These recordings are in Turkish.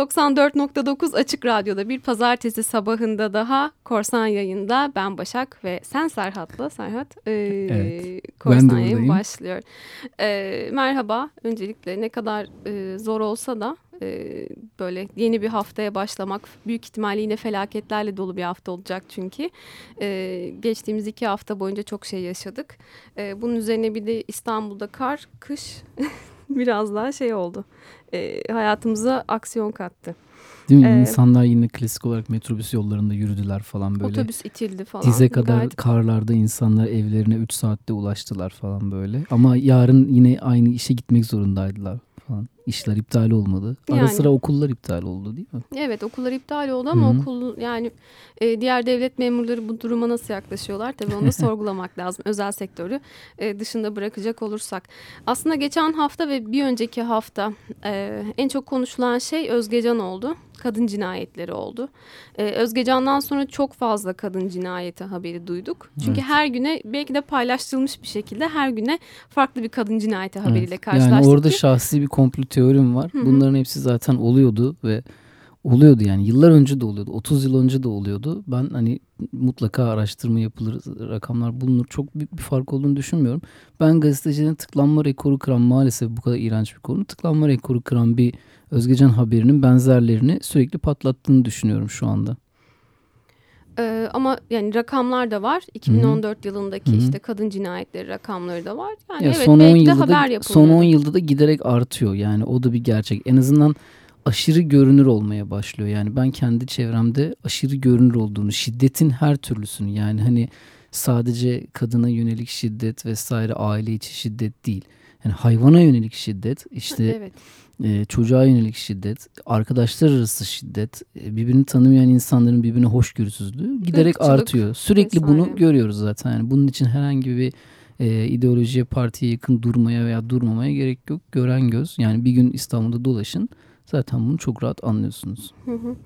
94.9 Açık Radyo'da bir pazartesi sabahında daha Korsan yayında ben Başak ve sen Serhat'la Serhat e, evet, Korsan yayın başlıyor. E, merhaba öncelikle ne kadar e, zor olsa da e, böyle yeni bir haftaya başlamak büyük ihtimalle yine felaketlerle dolu bir hafta olacak çünkü. E, geçtiğimiz iki hafta boyunca çok şey yaşadık. E, bunun üzerine bir de İstanbul'da kar, kış biraz daha şey oldu. E, hayatımıza aksiyon kattı. Değil mi? Ee, İnsanlar yine klasik olarak metrobüs yollarında yürüdüler falan böyle. Otobüs itildi falan. Dize kadar Gayet... karlarda insanlar evlerine 3 saatte ulaştılar falan böyle. Ama yarın yine aynı işe gitmek zorundaydılar falan. İşler iptal olmadı. Ara yani, sıra okullar iptal oldu değil mi? Evet okullar iptal oldu ama Hı-hı. okul yani e, diğer devlet memurları bu duruma nasıl yaklaşıyorlar? Tabii onu da sorgulamak lazım. Özel sektörü e, dışında bırakacak olursak. Aslında geçen hafta ve bir önceki hafta e, en çok konuşulan şey Özgecan oldu kadın cinayetleri oldu. Ee, Özgecan'dan sonra çok fazla kadın cinayeti haberi duyduk. Çünkü evet. her güne belki de paylaştırılmış bir şekilde her güne farklı bir kadın cinayeti haberiyle evet. karşılaştık. Yani orada şahsi bir komplo teorim var. Hı-hı. Bunların hepsi zaten oluyordu ve oluyordu yani yıllar önce de oluyordu 30 yıl önce de oluyordu ben hani mutlaka araştırma yapılır rakamlar bulunur çok büyük bir fark olduğunu düşünmüyorum ben gazetecinin tıklanma rekoru kıran maalesef bu kadar iğrenç bir konu tıklanma rekoru kıran bir Özgecan haberinin benzerlerini sürekli patlattığını düşünüyorum şu anda. Ee, ama yani rakamlar da var. 2014 Hı-hı. yılındaki Hı-hı. işte kadın cinayetleri rakamları da var. Yani ya evet son 10 yılda haber da, Son 10 yılda da giderek artıyor. Yani o da bir gerçek. En azından aşırı görünür olmaya başlıyor. Yani ben kendi çevremde aşırı görünür olduğunu, şiddetin her türlüsünü yani hani sadece kadına yönelik şiddet vesaire aile içi şiddet değil. Yani hayvana yönelik şiddet, işte evet e, çocuğa yönelik şiddet, arkadaşlar arası şiddet, e, birbirini tanımayan insanların birbirine hoşgörüsüzlüğü giderek Irkçılık artıyor. Sürekli vesaire. bunu görüyoruz zaten. Yani bunun için herhangi bir e, ideolojiye, partiye yakın durmaya veya durmamaya gerek yok. Gören göz. Yani bir gün İstanbul'da dolaşın. Zaten bunu çok rahat anlıyorsunuz. Hı hı.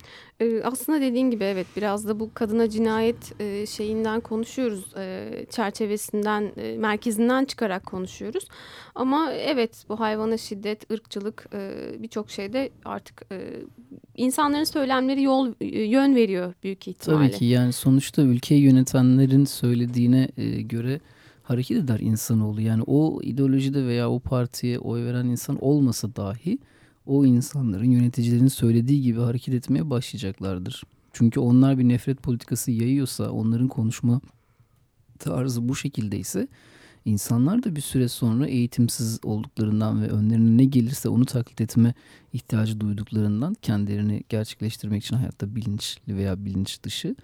Ee, aslında dediğin gibi evet biraz da bu kadına cinayet e, şeyinden konuşuyoruz. E, çerçevesinden, e, merkezinden çıkarak konuşuyoruz. Ama evet bu hayvana şiddet, ırkçılık e, birçok şeyde artık e, insanların söylemleri yol yön veriyor büyük ihtimalle. Tabii ki yani sonuçta ülkeyi yönetenlerin söylediğine e, göre hareket eder insanoğlu. Yani o ideolojide veya o partiye oy veren insan olmasa dahi o insanların yöneticilerin söylediği gibi hareket etmeye başlayacaklardır. Çünkü onlar bir nefret politikası yayıyorsa, onların konuşma tarzı bu şekildeyse insanlar da bir süre sonra eğitimsiz olduklarından ve önlerine ne gelirse onu taklit etme ihtiyacı duyduklarından kendilerini gerçekleştirmek için hayatta bilinçli veya bilinç dışı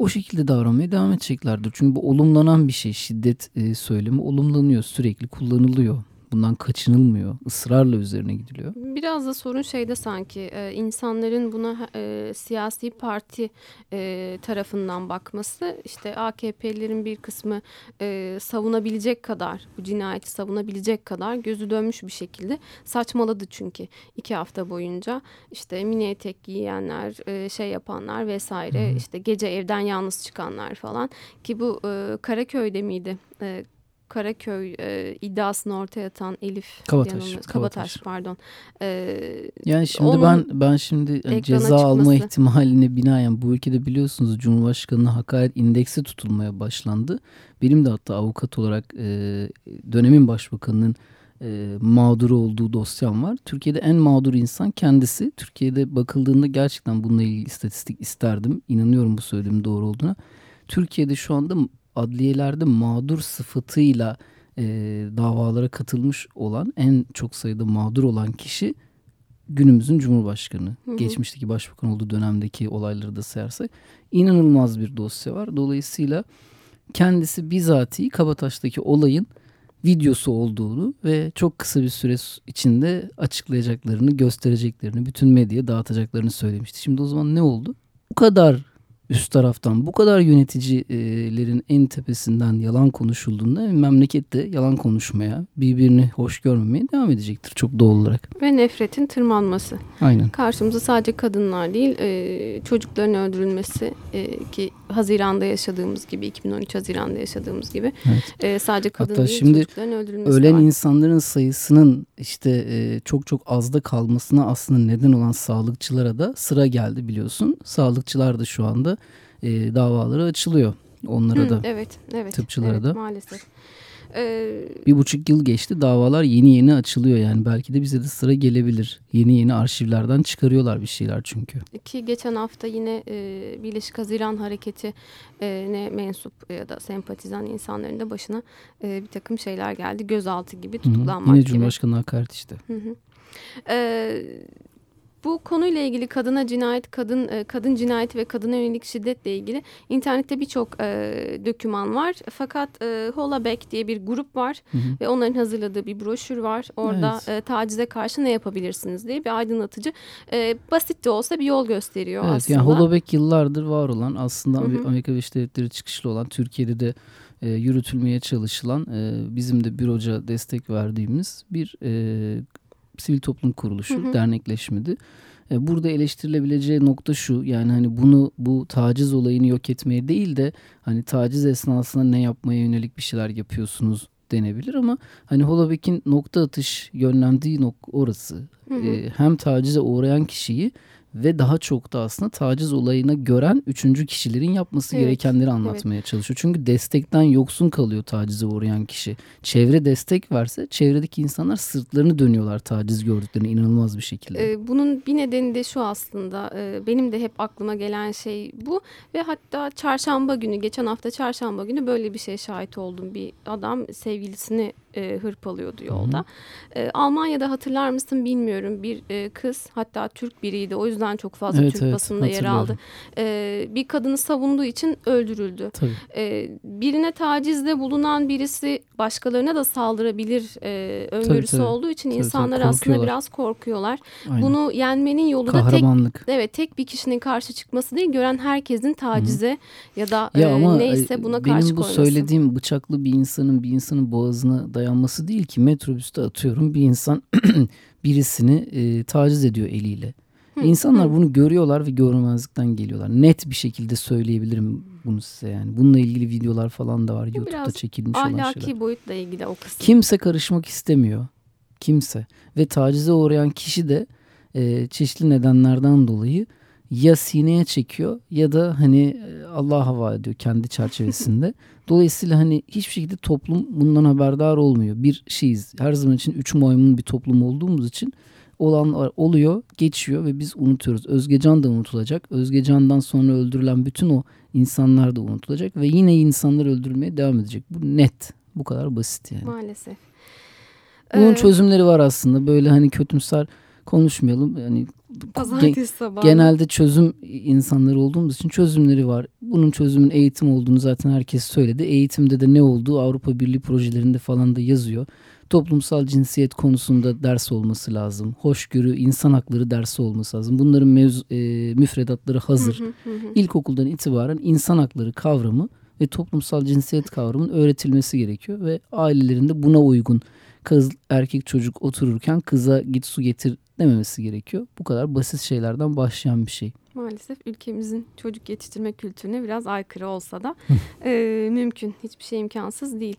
o şekilde davranmaya devam edeceklerdir. Çünkü bu olumlanan bir şey. Şiddet e, söylemi olumlanıyor, sürekli kullanılıyor. Bundan kaçınılmıyor. ısrarla üzerine gidiliyor. Biraz da sorun şeyde sanki e, insanların buna e, siyasi parti e, tarafından bakması. İşte AKP'lilerin bir kısmı e, savunabilecek kadar, bu cinayeti savunabilecek kadar gözü dönmüş bir şekilde saçmaladı çünkü iki hafta boyunca. işte mini etek giyenler, e, şey yapanlar vesaire, Hı. işte gece evden yalnız çıkanlar falan. Ki bu e, Karaköy'de miydi? E, Karaköy e, iddiasını ortaya atan Elif Kabataş, Kabataş. Kabataş pardon. E, yani şimdi ben ben şimdi yani ceza çıkması. alma ihtimaline binaen bu ülkede biliyorsunuz Cumhurbaşkanı'na hakaret indeksi tutulmaya başlandı. Benim de hatta avukat olarak e, dönemin başbakanının e, mağdur olduğu dosyam var. Türkiye'de en mağdur insan kendisi. Türkiye'de bakıldığında gerçekten bununla ilgili istatistik isterdim. İnanıyorum bu söylediğim doğru olduğuna. Türkiye'de şu anda adliyelerde mağdur sıfatıyla e, davalara katılmış olan en çok sayıda mağdur olan kişi günümüzün Cumhurbaşkanı. Hı hı. Geçmişteki başbakan olduğu dönemdeki olayları da sayarsak inanılmaz bir dosya var. Dolayısıyla kendisi bizatihi Kabataş'taki olayın videosu olduğunu ve çok kısa bir süre içinde açıklayacaklarını, göstereceklerini, bütün medyaya dağıtacaklarını söylemişti. Şimdi o zaman ne oldu? Bu kadar üst taraftan bu kadar yöneticilerin en tepesinden yalan konuşulduğunda memlekette yalan konuşmaya, birbirini hoş görmemeye devam edecektir çok doğal olarak. Ve nefretin tırmanması. Aynen. Karşımıza sadece kadınlar değil çocukların öldürülmesi ki Haziran'da yaşadığımız gibi 2013 Haziran'da yaşadığımız gibi evet. e, sadece kadın Hatta değil şimdi çocukların öldürülmesi ölen var. insanların sayısının işte e, çok çok azda kalmasına aslında neden olan sağlıkçılara da sıra geldi biliyorsun. Sağlıkçılar da şu anda e, davaları açılıyor onlara Hı, da. Evet, evet. Tıpçılara evet, da. Maalesef. Ee, bir buçuk yıl geçti davalar yeni yeni açılıyor yani belki de bize de sıra gelebilir. Yeni yeni arşivlerden çıkarıyorlar bir şeyler çünkü. Ki geçen hafta yine e, Birleşik Haziran Hareketi e, ne mensup ya da sempatizan insanların da başına e, bir takım şeyler geldi. Gözaltı gibi tutuklanmak Hı, yine Cumhurbaşkanı hakaret işte. Hı hı. Ee, bu konuyla ilgili kadına cinayet, kadın e, kadın cinayeti ve kadına yönelik şiddetle ilgili internette birçok e, döküman var. Fakat e, Holaback diye bir grup var hı hı. ve onların hazırladığı bir broşür var. Orada evet. e, tacize karşı ne yapabilirsiniz diye bir aydınlatıcı, e, basit de olsa bir yol gösteriyor evet, aslında. Yani Holaback yıllardır var olan aslında hı hı. Amerika Birleşik Devletleri çıkışlı olan Türkiye'de de e, yürütülmeye çalışılan e, bizim de büroca destek verdiğimiz bir e, sivil toplum kuruluşu, hı hı. dernekleşmedi. E, burada eleştirilebileceği nokta şu yani hani bunu bu taciz olayını yok etmeye değil de hani taciz esnasında ne yapmaya yönelik bir şeyler yapıyorsunuz denebilir ama hani Holoback'in nokta atış yönlendiği nok orası. Hı hı. E, hem tacize uğrayan kişiyi ve daha çok da aslında taciz olayına gören üçüncü kişilerin yapması evet, gerekenleri anlatmaya evet. çalışıyor. Çünkü destekten yoksun kalıyor tacize uğrayan kişi. Çevre destek verse çevredeki insanlar sırtlarını dönüyorlar taciz gördüklerine inanılmaz bir şekilde. Ee, bunun bir nedeni de şu aslında e, benim de hep aklıma gelen şey bu ve hatta çarşamba günü geçen hafta çarşamba günü böyle bir şey şahit oldum. Bir adam sevgilisini e, hırpalıyordu yolda. E, Almanya'da hatırlar mısın bilmiyorum bir e, kız hatta Türk biriydi o yüzden çok fazla evet, Türk evet, basında yer aldı. E, bir kadını savunduğu için öldürüldü. E, birine tacizde bulunan birisi başkalarına da saldırabilir e, öngörüsü tabii, tabii. olduğu için tabii, insanlar tabii, aslında biraz korkuyorlar. Aynen. Bunu yenmenin yolu da tek evet tek bir kişinin karşı çıkması değil gören herkesin tacize Hı. ya da ya e, neyse buna karşı koyması. Benim bu söylediğim bıçaklı bir insanın bir insanın boğazına dayanması değil ki metrobüste atıyorum bir insan birisini e, taciz ediyor eliyle. Hı, İnsanlar hı. bunu görüyorlar ve görmezlikten geliyorlar. Net bir şekilde söyleyebilirim bunu size yani. Bununla ilgili videolar falan da var Bu YouTube'da çekilmiş olan şeyler. ahlaki boyutla ilgili o kısım. Kimse karışmak istemiyor. Kimse. Ve tacize uğrayan kişi de e, çeşitli nedenlerden dolayı ya sineye çekiyor ya da hani e, Allah hava ediyor kendi çerçevesinde. Dolayısıyla hani hiçbir şekilde toplum bundan haberdar olmuyor. Bir şeyiz. Her zaman için üç maymun bir toplum olduğumuz için olanlar oluyor, geçiyor ve biz unutuyoruz. Özgecan da unutulacak. Özgecan'dan sonra öldürülen bütün o insanlar da unutulacak ve yine insanlar öldürülmeye devam edecek. Bu net. Bu kadar basit yani. Maalesef. Bunun ee, çözümleri var aslında. Böyle hani kötümser konuşmayalım. Yani Pazartesi sabahı. Genelde çözüm insanları olduğumuz için çözümleri var. Bunun çözümün eğitim olduğunu zaten herkes söyledi. Eğitimde de ne olduğu Avrupa Birliği projelerinde falan da yazıyor. Toplumsal cinsiyet konusunda ders olması lazım. Hoşgörü, insan hakları dersi olması lazım. Bunların mevzu, e, müfredatları hazır. Hı hı hı. İlkokuldan itibaren insan hakları kavramı ve toplumsal cinsiyet kavramının öğretilmesi gerekiyor ve ailelerinde buna uygun kız erkek çocuk otururken kıza git su getir dememesi gerekiyor. Bu kadar basit şeylerden başlayan bir şey. Maalesef ülkemizin çocuk yetiştirme kültürüne biraz aykırı olsa da e, mümkün. Hiçbir şey imkansız değil.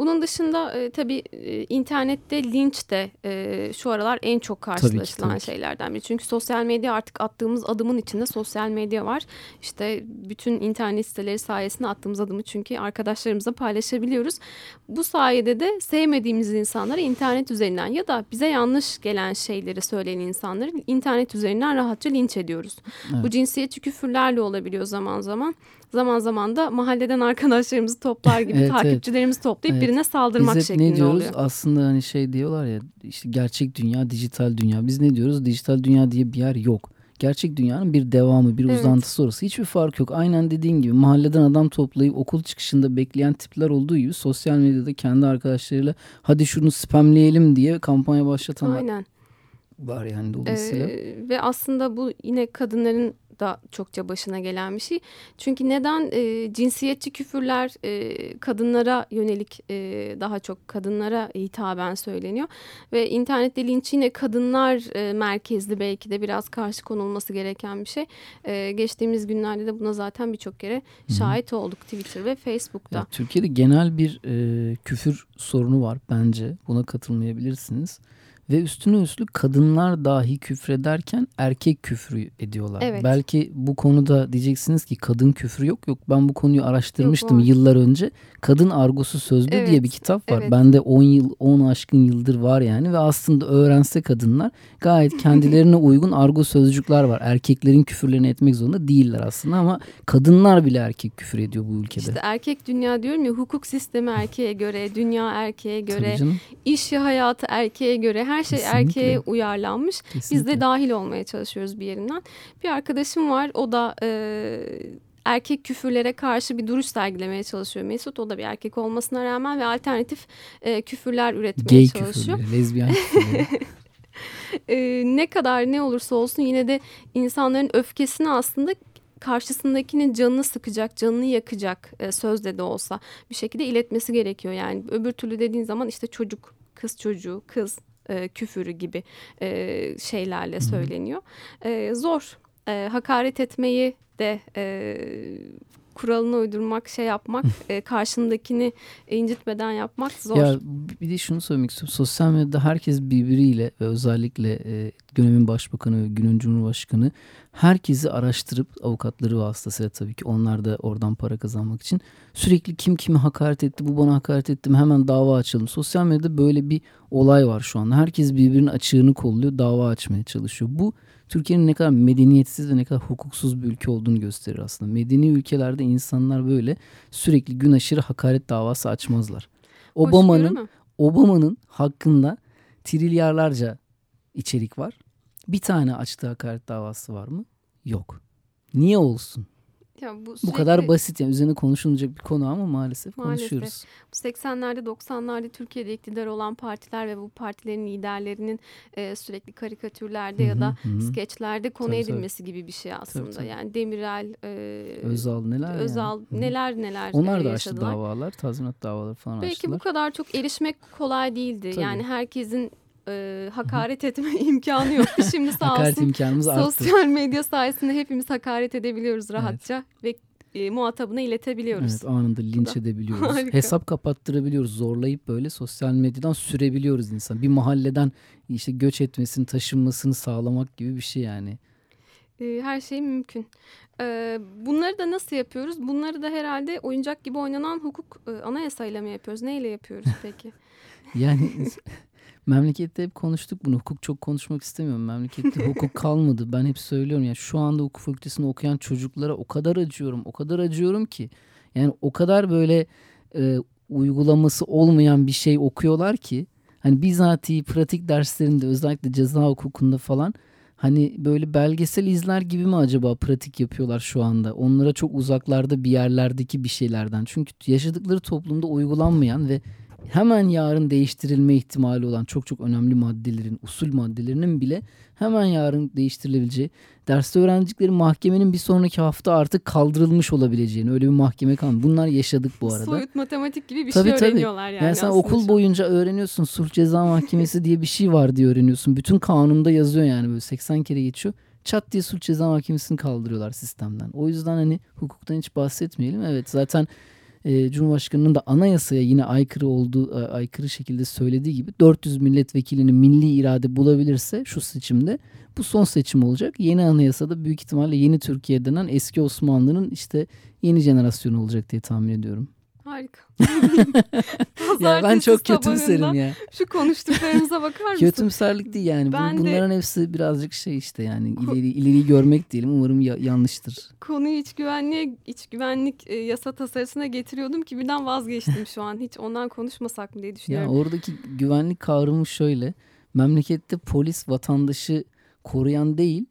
Bunun dışında e, tabii e, internette linç de e, şu aralar en çok karşılaşılan tabii ki, tabii şeylerden biri. Çünkü sosyal medya artık attığımız adımın içinde sosyal medya var. İşte bütün internet siteleri sayesinde attığımız adımı çünkü arkadaşlarımızla paylaşabiliyoruz. Bu sayede de sevmediğimiz insanları internet üzerinden ya da bize yanlış gelen şeyleri söyleyen insanları internet üzerinden rahatça linç ediyoruz. Evet. Bu cinsiyetçi küfürlerle olabiliyor zaman zaman zaman zaman da mahalleden arkadaşlarımızı toplar gibi evet, takipçilerimizi evet. toplayıp evet. Birine saldırmak Biz hep şeklinde ne diyoruz? oluyor. Aslında hani şey diyorlar ya işte gerçek dünya, dijital dünya. Biz ne diyoruz? Dijital dünya diye bir yer yok. Gerçek dünyanın bir devamı, bir evet. uzantısı orası. Hiçbir fark yok. Aynen dediğin gibi mahalleden adam toplayıp okul çıkışında bekleyen tipler olduğu gibi sosyal medyada kendi arkadaşlarıyla hadi şunu spamleyelim diye kampanya başlatanlar Aynen. var yani dolayısıyla. Ee, ve aslında bu yine kadınların da çokça başına gelen bir şey. Çünkü neden e, cinsiyetçi küfürler e, kadınlara yönelik e, daha çok kadınlara hitaben söyleniyor. Ve internette linç yine kadınlar e, merkezli belki de biraz karşı konulması gereken bir şey. E, geçtiğimiz günlerde de buna zaten birçok kere şahit olduk Twitter ve Facebook'ta. Ya, Türkiye'de genel bir e, küfür sorunu var bence. Buna katılmayabilirsiniz. Ve üstüne üstlük kadınlar dahi küfrederken erkek küfrü ediyorlar. Evet. Belki bu konuda diyeceksiniz ki kadın küfrü yok. Yok ben bu konuyu araştırmıştım yok, yıllar önce. Kadın Argosu Sözlü evet. diye bir kitap var. Evet. Bende 10 yıl 10 aşkın yıldır var yani ve aslında öğrense kadınlar gayet kendilerine uygun argo sözcükler var. Erkeklerin küfürlerini etmek zorunda değiller aslında ama kadınlar bile erkek küfür ediyor bu ülkede. İşte erkek dünya diyorum ya hukuk sistemi erkeğe göre, dünya erkeğe göre, iş hayatı erkeğe göre her her şey Kesinlikle. erkeğe uyarlanmış. Kesinlikle. Biz de dahil olmaya çalışıyoruz bir yerinden. Bir arkadaşım var o da e, erkek küfürlere karşı bir duruş sergilemeye çalışıyor Mesut. O da bir erkek olmasına rağmen ve alternatif e, küfürler üretmeye Gay çalışıyor. Gay küfürleri, lezbiyen küfürleri. e, ne kadar ne olursa olsun yine de insanların öfkesini aslında karşısındakinin canını sıkacak, canını yakacak e, sözde de olsa bir şekilde iletmesi gerekiyor. Yani öbür türlü dediğin zaman işte çocuk, kız çocuğu, kız e, küfürü gibi e, şeylerle söyleniyor. E, zor. E, hakaret etmeyi de e, kuralını uydurmak, şey yapmak, e, karşındakini incitmeden yapmak zor. Ya bir de şunu söylemek istiyorum. Sosyal medyada herkes birbiriyle ve özellikle e, dönemin başbakanı ve günün cumhurbaşkanı herkesi araştırıp avukatları vasıtasıyla tabii ki onlar da oradan para kazanmak için sürekli kim kimi hakaret etti, bu bana hakaret etti hemen dava açalım. Sosyal medyada böyle bir olay var şu anda. Herkes birbirinin açığını kolluyor, dava açmaya çalışıyor. Bu Türkiye'nin ne kadar medeniyetsiz ve ne kadar hukuksuz bir ülke olduğunu gösterir aslında. Medeni ülkelerde insanlar böyle sürekli gün aşırı hakaret davası açmazlar. Obama'nın Obama'nın hakkında trilyarlarca içerik var. Bir tane açtığı hakaret davası var mı? Yok. Niye olsun? Ya bu, sürekli, bu kadar basit yani üzerine konuşulacak bir konu ama maalesef, maalesef konuşuyoruz. Bu 80'lerde 90'larda Türkiye'de iktidar olan partiler ve bu partilerin liderlerinin e, sürekli karikatürlerde hı hı, ya da hı. skeçlerde konu tabii, edilmesi tabii. gibi bir şey aslında. Tabii, tabii. Yani Demirel, e, Özal neler Özal yani. neler neler Onlar da yaşadılar. açtı davalar, tazminat davaları falan Belki açtılar. Belki bu kadar çok erişmek kolay değildi. Tabii. Yani herkesin e, hakaret etme imkanı yoktu. Şimdi sağ hakaret olsun imkanımız sosyal medya sayesinde hepimiz hakaret edebiliyoruz rahatça evet. ve e, muhatabına iletebiliyoruz. Evet anında linç edebiliyoruz. Hesap kapattırabiliyoruz. Zorlayıp böyle sosyal medyadan sürebiliyoruz insan. Bir mahalleden işte göç etmesini, taşınmasını sağlamak gibi bir şey yani. E, her şey mümkün. E, bunları da nasıl yapıyoruz? Bunları da herhalde oyuncak gibi oynanan hukuk e, anayasayla mı yapıyoruz? Neyle yapıyoruz peki? yani Memlekette hep konuştuk bunu. Hukuk çok konuşmak istemiyorum. Memlekette hukuk kalmadı. Ben hep söylüyorum ya şu anda hukuk fakültesinde okuyan çocuklara o kadar acıyorum. O kadar acıyorum ki. Yani o kadar böyle e, uygulaması olmayan bir şey okuyorlar ki. Hani bizatihi pratik derslerinde özellikle ceza hukukunda falan hani böyle belgesel izler gibi mi acaba pratik yapıyorlar şu anda? Onlara çok uzaklarda bir yerlerdeki bir şeylerden. Çünkü yaşadıkları toplumda uygulanmayan ve hemen yarın değiştirilme ihtimali olan çok çok önemli maddelerin, usul maddelerinin bile hemen yarın değiştirilebileceği, derste öğrendikleri mahkemenin bir sonraki hafta artık kaldırılmış olabileceğini, öyle bir mahkeme kan. Bunlar yaşadık bu arada. Soyut matematik gibi bir tabii, şey öğreniyorlar tabii. yani. Yani sen okul boyunca öğreniyorsun. Sulh ceza mahkemesi diye bir şey var diye öğreniyorsun. Bütün kanunda yazıyor yani böyle 80 kere geçiyor. Çat diye sulh ceza mahkemesini kaldırıyorlar sistemden. O yüzden hani hukuktan hiç bahsetmeyelim. Evet zaten e, Cumhurbaşkanı'nın da anayasaya yine aykırı olduğu e, aykırı şekilde söylediği gibi 400 milletvekilinin milli irade bulabilirse şu seçimde bu son seçim olacak. Yeni anayasada büyük ihtimalle yeni Türkiye denen eski Osmanlı'nın işte yeni jenerasyonu olacak diye tahmin ediyorum. Harika. ya ben çok kötümserim ya. Şu konuştuklarımıza bakar mısın? Kötümserlik değil yani. Ben Bunların de... hepsi birazcık şey işte yani ileri ileri görmek diyelim. Umarım ya, yanlıştır. Konuyu iç güvenliğe, iç güvenlik e, yasa tasarısına getiriyordum ki birden vazgeçtim şu an. Hiç ondan konuşmasak mı diye düşünüyorum. Ya oradaki güvenlik kavramı şöyle. Memlekette polis vatandaşı koruyan değil,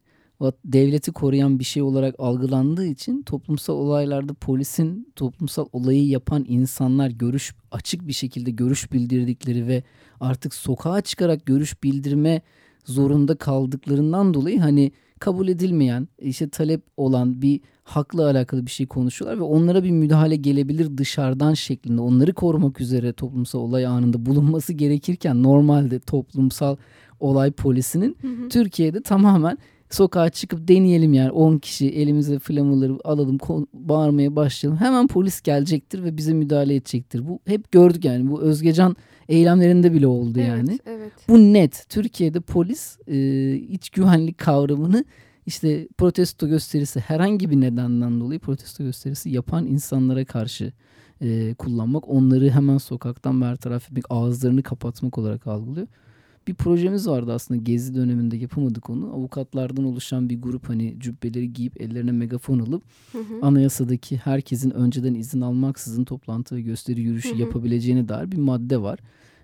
devleti koruyan bir şey olarak algılandığı için toplumsal olaylarda polisin toplumsal olayı yapan insanlar görüş açık bir şekilde görüş bildirdikleri ve artık sokağa çıkarak görüş bildirme zorunda kaldıklarından dolayı hani kabul edilmeyen, işte talep olan bir hakla alakalı bir şey konuşuyorlar ve onlara bir müdahale gelebilir dışarıdan şeklinde onları korumak üzere toplumsal olay anında bulunması gerekirken normalde toplumsal olay polisinin hı hı. Türkiye'de tamamen sokağa çıkıp deneyelim yani 10 kişi elimize flamaları alalım bağırmaya başlayalım. Hemen polis gelecektir ve bize müdahale edecektir. Bu hep gördük yani bu Özgecan eylemlerinde bile oldu evet, yani. Evet. Bu net. Türkiye'de polis e, iç güvenlik kavramını işte protesto gösterisi herhangi bir nedenden dolayı protesto gösterisi yapan insanlara karşı e, kullanmak, onları hemen sokaktan bertaraf etmek, ağızlarını kapatmak olarak algılıyor bir projemiz vardı aslında gezi döneminde yapamadık onu. Avukatlardan oluşan bir grup hani cübbeleri giyip ellerine megafon alıp hı hı. anayasadaki herkesin önceden izin almaksızın toplantı ve gösteri yürüyüşü hı hı. yapabileceğine dair bir madde var.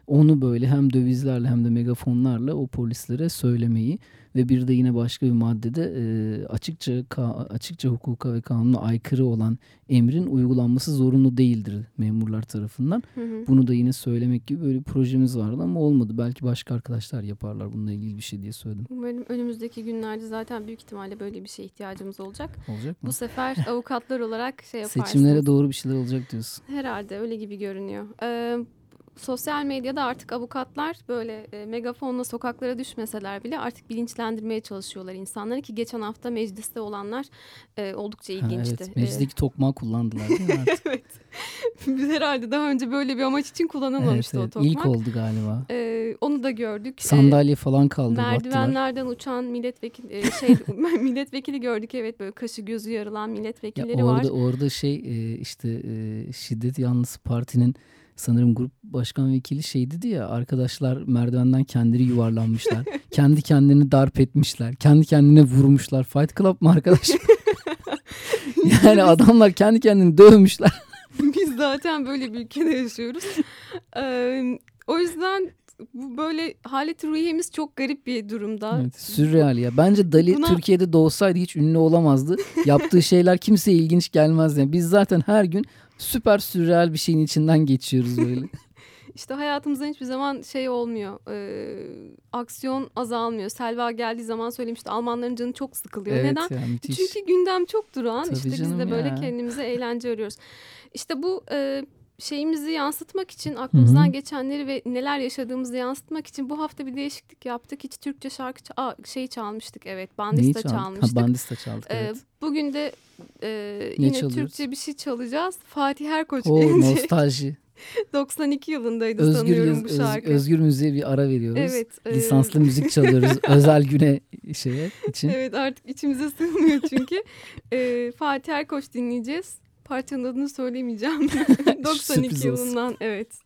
Onu böyle hem dövizlerle hem de megafonlarla o polislere söylemeyi ve bir de yine başka bir maddede e, açıkça açıkça hukuka ve kanuna aykırı olan emrin uygulanması zorunlu değildir memurlar tarafından. Hı hı. Bunu da yine söylemek gibi böyle bir projemiz vardı ama olmadı. Belki başka arkadaşlar yaparlar bununla ilgili bir şey diye söyledim. Umarım önümüzdeki günlerde zaten büyük ihtimalle böyle bir şeye ihtiyacımız olacak. Olacak mı? Bu sefer avukatlar olarak şey yaparsınız. Seçimlere doğru bir şeyler olacak diyorsun. Herhalde öyle gibi görünüyor. Ee, sosyal medyada artık avukatlar böyle e, megafonla sokaklara düşmeseler bile artık bilinçlendirmeye çalışıyorlar insanları ki geçen hafta mecliste olanlar e, oldukça ilginçti. Ha, evet, meclisteki e, tokmağı kullandılar değil mi artık? evet. Biz herhalde daha önce böyle bir amaç için kullanılmamıştı evet, evet. o tokmak. İlk oldu galiba. E, onu da gördük. E, Sandalye falan kaldı. Merdivenlerden uçan milletvekili e, şey milletvekili gördük evet böyle kaşı gözü yarılan milletvekilleri ya orada, var. Orada şey e, işte e, şiddet yanlısı partinin sanırım grup başkan vekili şey dedi ya arkadaşlar merdivenden kendileri yuvarlanmışlar. kendi kendini darp etmişler. Kendi kendine vurmuşlar. Fight Club mı arkadaş? yani adamlar kendi kendini dövmüşler. Biz zaten böyle bir ülkede yaşıyoruz. Ee, o yüzden bu böyle haleti ruhiyemiz çok garip bir durumda. Evet, sürreal ya. Bence Dali Buna... Türkiye'de doğsaydı hiç ünlü olamazdı. Yaptığı şeyler kimseye ilginç gelmez yani. Biz zaten her gün süper sürreal bir şeyin içinden geçiyoruz böyle. İşte hayatımızda hiçbir zaman şey olmuyor. E, aksiyon azalmıyor. Selva geldiği zaman söylemişti Almanların canı çok sıkılıyor. Evet, Neden? Ya, Çünkü gündem çok duran. Tabii işte biz de böyle ya. kendimize eğlence arıyoruz. İşte bu e, şeyimizi yansıtmak için aklımızdan Hı-hı. geçenleri ve neler yaşadığımızı yansıtmak için bu hafta bir değişiklik yaptık. Hiç Türkçe şarkı Aa, şeyi çalmıştık evet. Bandista çal- çalmıştık. Ha, bandista çaldık ee, evet. Bugün de e, yine çalıyoruz? Türkçe bir şey çalacağız. Fatih Erkoç Oo, gelecek. nostalji. 92 yılındaydı Özgür, sanıyorum bu şarkı. Öz, Özgür Müziğe bir ara veriyoruz. Evet. Lisanslı e... müzik çalıyoruz özel güne şeye için. Evet artık içimize sığmıyor çünkü. e, Fatih Erkoç dinleyeceğiz. Parçanın adını söylemeyeceğim. 92 yılından evet.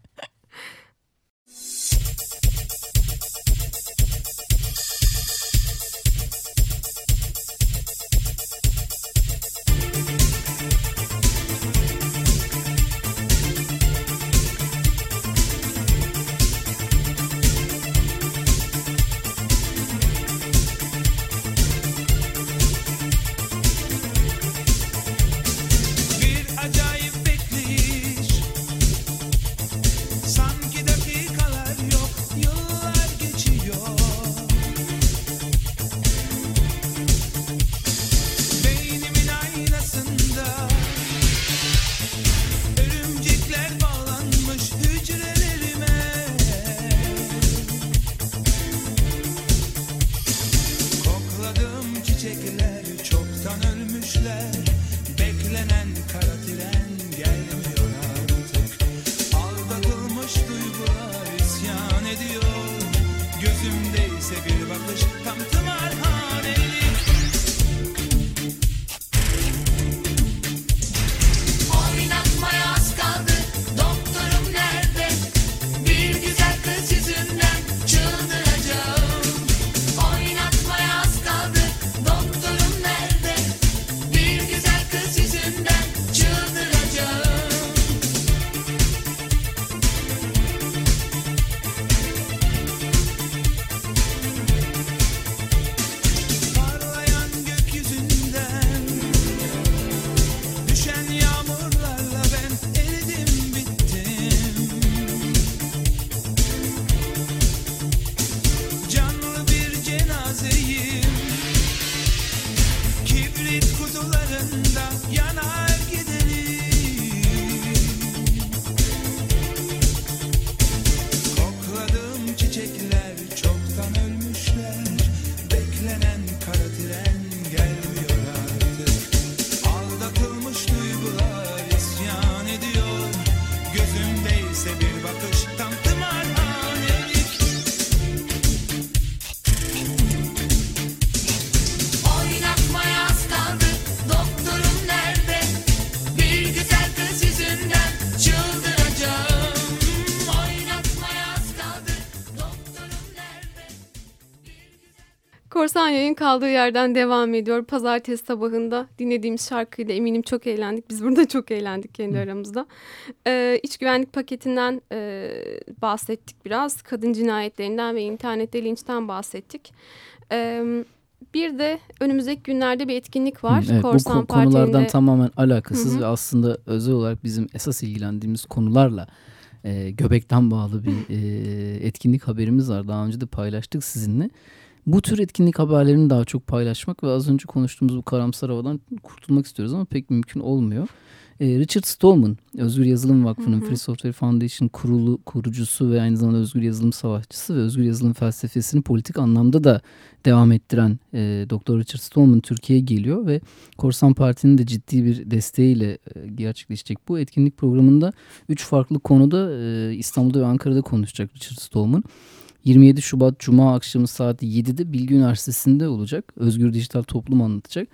Kaldığı yerden devam ediyor. Pazartesi sabahında dinlediğimiz şarkıyla eminim çok eğlendik. Biz burada çok eğlendik kendi Hı. aramızda. Ee, iç güvenlik paketinden e, bahsettik biraz. Kadın cinayetlerinden ve internette linçten bahsettik. Evet. Bir de önümüzdeki günlerde bir etkinlik var. Evet, Korsan bu konulardan Parti'nde... tamamen alakasız Hı-hı. ve aslında özel olarak bizim esas ilgilendiğimiz konularla e, göbekten bağlı bir e, etkinlik haberimiz var. Daha önce de paylaştık sizinle. Bu tür etkinlik haberlerini daha çok paylaşmak ve az önce konuştuğumuz bu karamsar havadan kurtulmak istiyoruz ama pek mümkün olmuyor. E, Richard Stallman, Özgür Yazılım Vakfı'nın Free Software Foundation kurulu kurucusu ve aynı zamanda özgür yazılım savaşçısı ve özgür yazılım felsefesini politik anlamda da devam ettiren e, Dr. Richard Stallman Türkiye'ye geliyor ve Korsan Parti'nin de ciddi bir desteğiyle e, gerçekleşecek bu etkinlik programında üç farklı konuda e, İstanbul'da ve Ankara'da konuşacak Richard Stallman. 27 Şubat Cuma akşamı saat 7'de Bilgi Üniversitesi'nde olacak. Özgür Dijital Toplum anlatacak.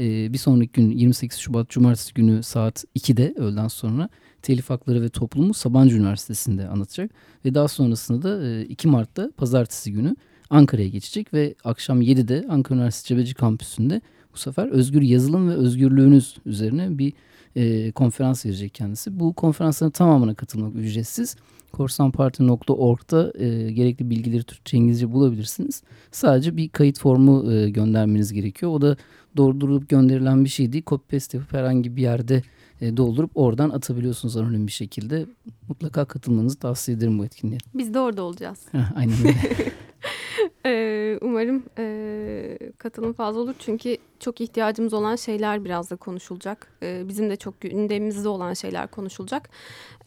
Ee, bir sonraki gün 28 Şubat Cumartesi günü saat 2'de öğleden sonra Telif Hakları ve Toplumu Sabancı Üniversitesi'nde anlatacak. Ve daha sonrasında da 2 Mart'ta Pazartesi günü Ankara'ya geçecek ve akşam 7'de Ankara Üniversitesi Cebeci Kampüsü'nde bu sefer özgür yazılım ve özgürlüğünüz üzerine bir e, konferans verecek kendisi. Bu konferansların tamamına katılmak ücretsiz. Korsanparti.org'da e, gerekli bilgileri Türkçe İngilizce bulabilirsiniz. Sadece bir kayıt formu e, göndermeniz gerekiyor. O da doldurup gönderilen bir şey değil. Copy paste yapıp herhangi bir yerde e, doldurup oradan atabiliyorsunuz anonim bir şekilde. Mutlaka katılmanızı tavsiye ederim bu etkinliğe. Biz de orada olacağız. aynen öyle. Ee, umarım e, katılım fazla olur çünkü çok ihtiyacımız olan şeyler biraz da konuşulacak. Ee, bizim de çok gündemimizde olan şeyler konuşulacak.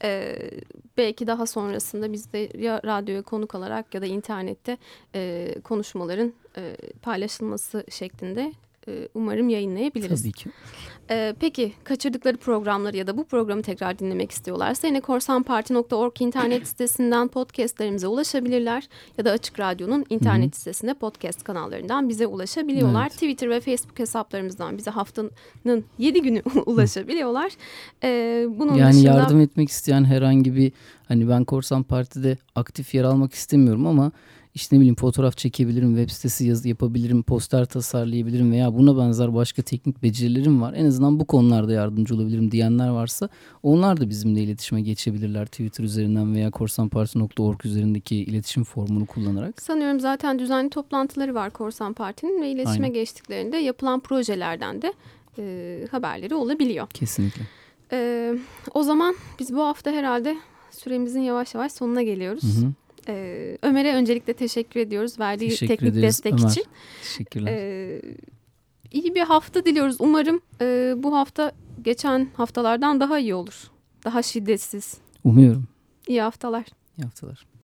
Ee, belki daha sonrasında biz de ya radyoya konuk alarak ya da internette e, konuşmaların e, paylaşılması şeklinde e, umarım yayınlayabiliriz. Tabii ki. Ee, peki kaçırdıkları programları ya da bu programı tekrar dinlemek istiyorlarsa yine korsanparti.org internet sitesinden podcastlerimize ulaşabilirler. Ya da Açık Radyo'nun internet Hı-hı. sitesinde podcast kanallarından bize ulaşabiliyorlar. Evet. Twitter ve Facebook hesaplarımızdan bize haftanın yedi günü ulaşabiliyorlar. Ee, bunun yani dışında... yardım etmek isteyen herhangi bir hani ben Korsan Parti'de aktif yer almak istemiyorum ama işte ne bileyim fotoğraf çekebilirim, web sitesi yazı yapabilirim, poster tasarlayabilirim veya buna benzer başka teknik becerilerim var. En azından bu konularda yardımcı olabilirim diyenler varsa onlar da bizimle iletişime geçebilirler Twitter üzerinden veya korsanparti.org üzerindeki iletişim formunu kullanarak. Sanıyorum zaten düzenli toplantıları var Korsan Parti'nin ve iletişime Aynen. geçtiklerinde yapılan projelerden de e, haberleri olabiliyor. Kesinlikle. E, o zaman biz bu hafta herhalde süremizin yavaş yavaş sonuna geliyoruz. Hı hı. Ee, Ömer'e öncelikle teşekkür ediyoruz verdiği teşekkür teknik ederiz, destek Ömer. için. Teşekkürler. Ee, iyi bir hafta diliyoruz. Umarım e, bu hafta geçen haftalardan daha iyi olur. Daha şiddetsiz. Umuyorum. İyi haftalar. İyi haftalar.